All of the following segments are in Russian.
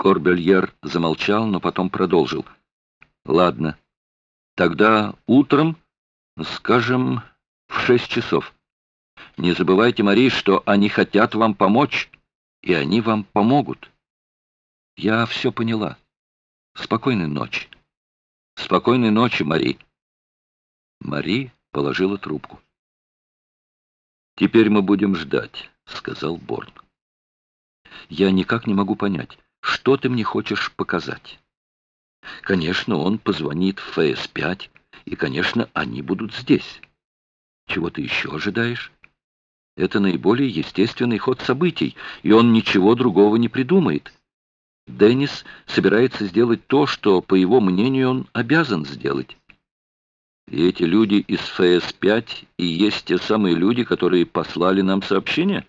Корбельер замолчал, но потом продолжил. «Ладно, тогда утром, скажем, в шесть часов. Не забывайте, Мари, что они хотят вам помочь, и они вам помогут. Я все поняла. Спокойной ночи. Спокойной ночи, Мари». Мари положила трубку. «Теперь мы будем ждать», — сказал Борн. «Я никак не могу понять». Что ты мне хочешь показать? Конечно, он позвонит в ФС-5, и, конечно, они будут здесь. Чего ты еще ожидаешь? Это наиболее естественный ход событий, и он ничего другого не придумает. Деннис собирается сделать то, что, по его мнению, он обязан сделать. И эти люди из ФС-5 и есть те самые люди, которые послали нам сообщение?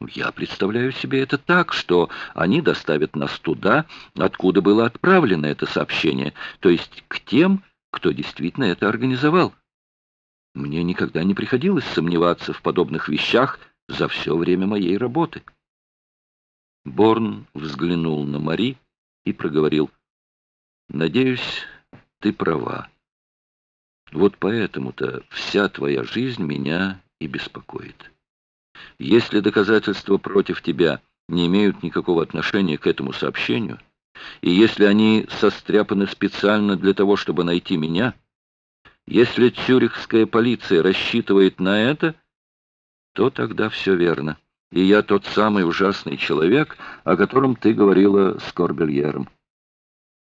Я представляю себе это так, что они доставят нас туда, откуда было отправлено это сообщение, то есть к тем, кто действительно это организовал. Мне никогда не приходилось сомневаться в подобных вещах за все время моей работы. Борн взглянул на Мари и проговорил. «Надеюсь, ты права. Вот поэтому-то вся твоя жизнь меня и беспокоит». Если доказательства против тебя не имеют никакого отношения к этому сообщению, и если они состряпаны специально для того, чтобы найти меня, если цюрихская полиция рассчитывает на это, то тогда все верно. И я тот самый ужасный человек, о котором ты говорила с Корбельером.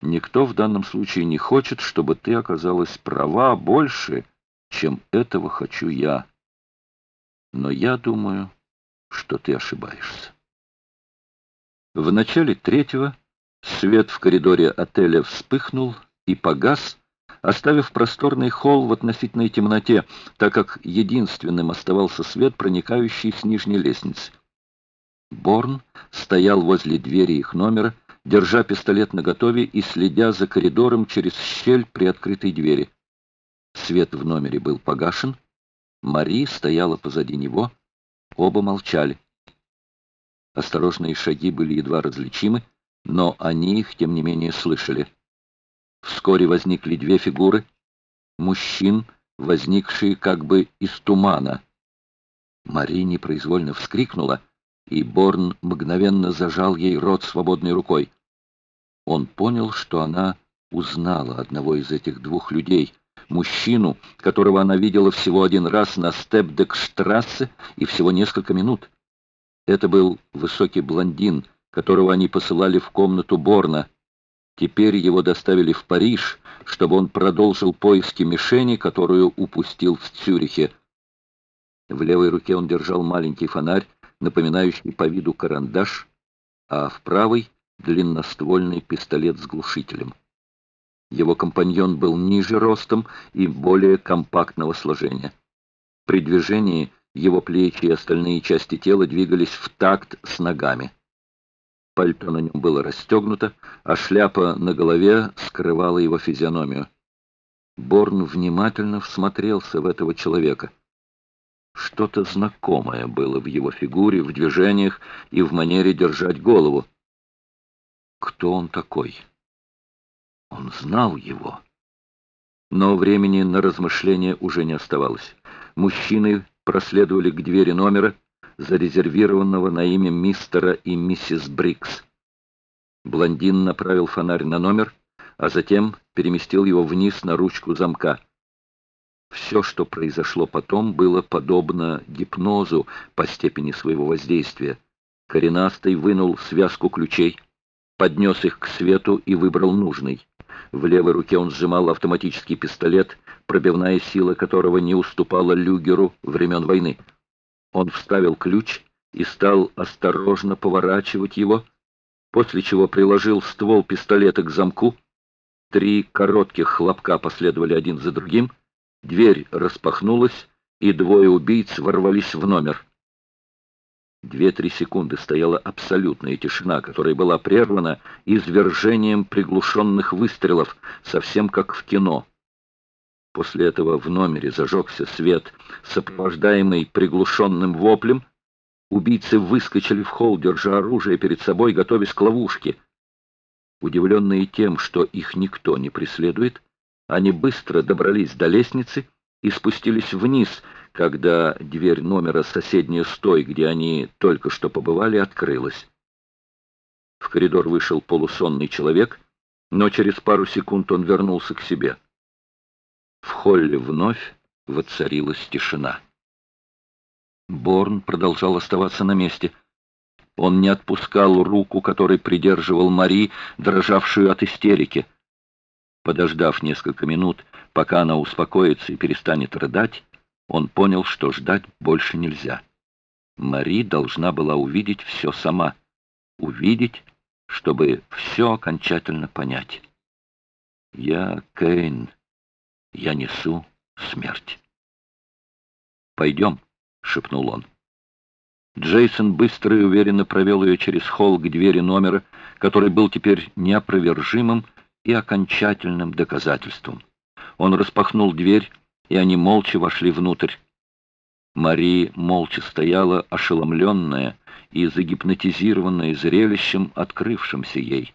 Никто в данном случае не хочет, чтобы ты оказалась права больше, чем этого хочу я. Но я думаю, что ты ошибаешься. В начале третьего свет в коридоре отеля вспыхнул и погас, оставив просторный холл в относительной темноте, так как единственным оставался свет, проникающий с нижней лестницы. Борн стоял возле двери их номера, держа пистолет наготове и следя за коридором через щель при открытой двери. Свет в номере был погашен, Мари стояла позади него, оба молчали. Осторожные шаги были едва различимы, но они их, тем не менее, слышали. Вскоре возникли две фигуры, мужчин, возникшие как бы из тумана. Мари непроизвольно вскрикнула, и Борн мгновенно зажал ей рот свободной рукой. Он понял, что она узнала одного из этих двух людей — мужчину, которого она видела всего один раз на Степдекштрассе и всего несколько минут. Это был высокий блондин, которого они посылали в комнату Борна. Теперь его доставили в Париж, чтобы он продолжил поиски мишени, которую упустил в Цюрихе. В левой руке он держал маленький фонарь, напоминающий по виду карандаш, а в правой — длинноствольный пистолет с глушителем. Его компаньон был ниже ростом и более компактного сложения. При движении его плечи и остальные части тела двигались в такт с ногами. Пальто на нем было расстегнуто, а шляпа на голове скрывала его физиономию. Борн внимательно всмотрелся в этого человека. Что-то знакомое было в его фигуре, в движениях и в манере держать голову. Кто он такой? Он знал его. Но времени на размышления уже не оставалось. Мужчины проследовали к двери номера, зарезервированного на имя мистера и миссис Брикс. Блондин направил фонарь на номер, а затем переместил его вниз на ручку замка. Все, что произошло потом, было подобно гипнозу по степени своего воздействия. Коренастый вынул связку ключей, поднес их к свету и выбрал нужный. В левой руке он сжимал автоматический пистолет, пробивная сила которого не уступала люгеру времен войны. Он вставил ключ и стал осторожно поворачивать его, после чего приложил ствол пистолета к замку. Три коротких хлопка последовали один за другим, дверь распахнулась, и двое убийц ворвались в номер. Две-три секунды стояла абсолютная тишина, которая была прервана извержением приглушенных выстрелов, совсем как в кино. После этого в номере зажегся свет, сопровождаемый приглушенным воплем. Убийцы выскочили в холл, держа оружие перед собой, готовясь к ловушке. Удивленные тем, что их никто не преследует, они быстро добрались до лестницы и спустились вниз, когда дверь номера соседней стой, где они только что побывали, открылась. В коридор вышел полусонный человек, но через пару секунд он вернулся к себе. В холле вновь воцарилась тишина. Борн продолжал оставаться на месте. Он не отпускал руку, которой придерживал Мари, дрожавшую от истерики. Подождав несколько минут, пока она успокоится и перестанет рыдать, он понял, что ждать больше нельзя. Мари должна была увидеть все сама. Увидеть, чтобы все окончательно понять. Я Кейн. Я несу смерть. «Пойдем», — шепнул он. Джейсон быстро и уверенно провел ее через холл к двери номера, который был теперь неопровержимым и окончательным доказательством. Он распахнул дверь, и они молча вошли внутрь. Мари молча стояла, ошеломленная и загипнотизированная зрелищем, открывшимся ей.